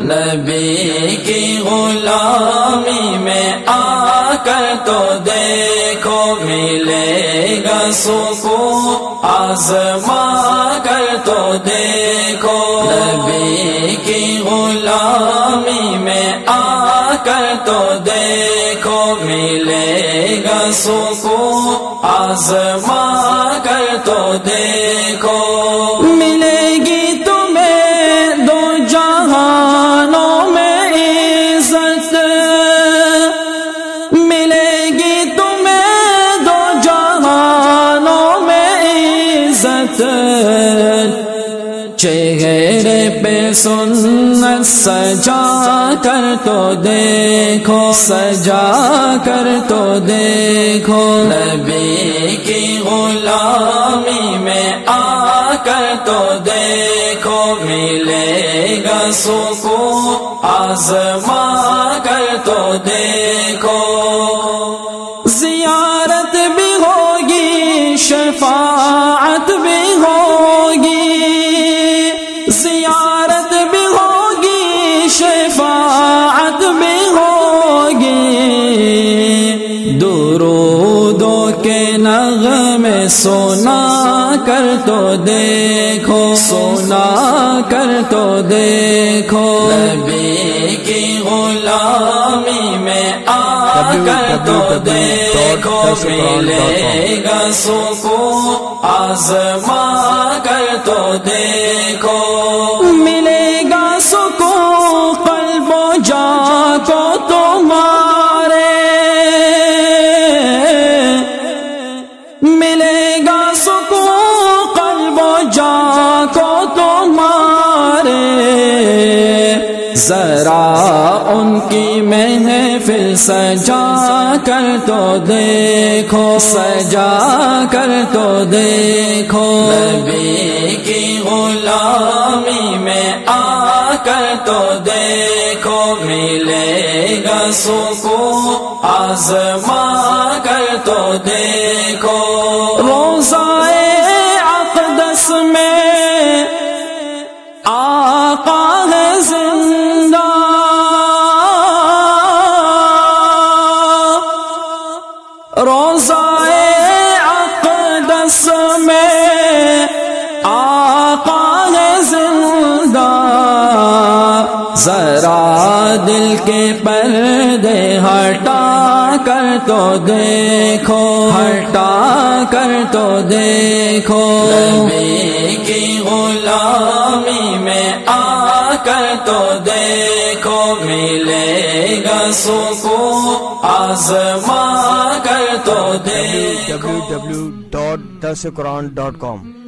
نبی کی غلامی میں آ کر تو دیکھو، ملے گا سکو آزما کر تو دیکھو۔ نبی کی غلامی میں آ کر تو دیکھو، ملے گا سکو آزما کر تو دیکھو۔ چہرے پہ سن سجا کر تو دیکھو، سجا کر تو دیکھو۔ نبی کی غلامی میں آ کر تو دیکھو، ملے گا سکو آزما کر تو دیکھو۔ سونا کر تو دیکھو، سونا کر تو دیکھو۔ نبی کی غلامی میں آ کر تو دیکھو، ملے گا سکو آزما کر تو دیکھو۔ ذرا ان کی محفل سجا کر تو دیکھو، سجا کر تو دیکھو۔ نبی کی غلامی میں آ کر تو دیکھو، ملے گا سکو آزما کر تو دیکھو۔ روزائے اقدس میں آقا ہے زندہ ذرا دل کے پردے ہٹا کر تو دیکھو، ہٹا کر تو دیکھو۔ کی غلامی میں آ کر تو دیکھو۔ ملے گا سکو آزما کر تو دے ڈبلو ڈبلو ڈاٹ دس قرآن ڈاٹ کام